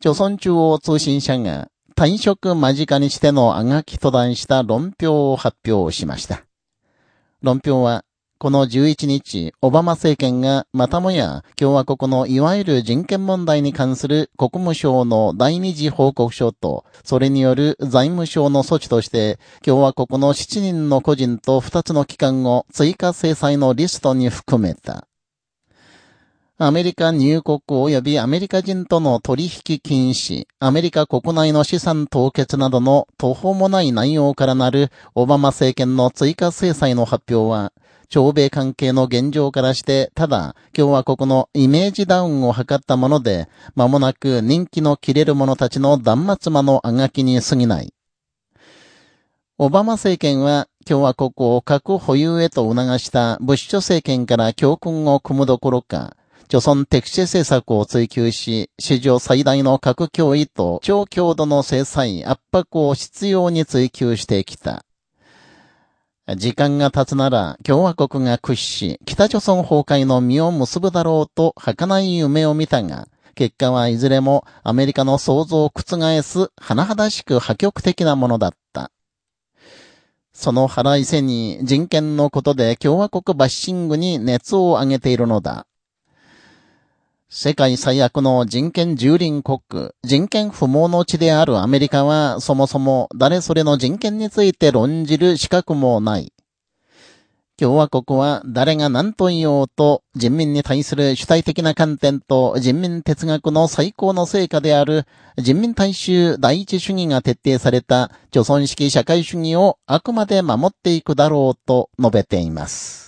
朝鮮中央通信社が退職間近にしてのあがきと談した論評を発表しました。論評は、この11日、オバマ政権がまたもや共和国のいわゆる人権問題に関する国務省の第二次報告書と、それによる財務省の措置として、共和国の7人の個人と2つの機関を追加制裁のリストに含めた。アメリカ入国及びアメリカ人との取引禁止、アメリカ国内の資産凍結などの途方もない内容からなるオバマ政権の追加制裁の発表は、朝米関係の現状からして、ただ、共和国のイメージダウンを図ったもので、間もなく人気の切れる者たちの断末魔のあがきに過ぎない。オバマ政権は共和国を核保有へと促したブッシュ政権から教訓を組むどころか、朝鮮敵視政策を追求し、史上最大の核脅威と超強度の制裁、圧迫を必要に追求してきた。時間が経つなら共和国が屈し、北朝鮮崩壊の実を結ぶだろうと儚い夢を見たが、結果はいずれもアメリカの想像を覆す甚だしく破局的なものだった。その腹いせに人権のことで共和国バッシングに熱を上げているのだ。世界最悪の人権蹂躙国、人権不毛の地であるアメリカは、そもそも誰それの人権について論じる資格もない。共和国は誰が何と言おうと、人民に対する主体的な観点と人民哲学の最高の成果である人民大衆第一主義が徹底された、貯村式社会主義をあくまで守っていくだろうと述べています。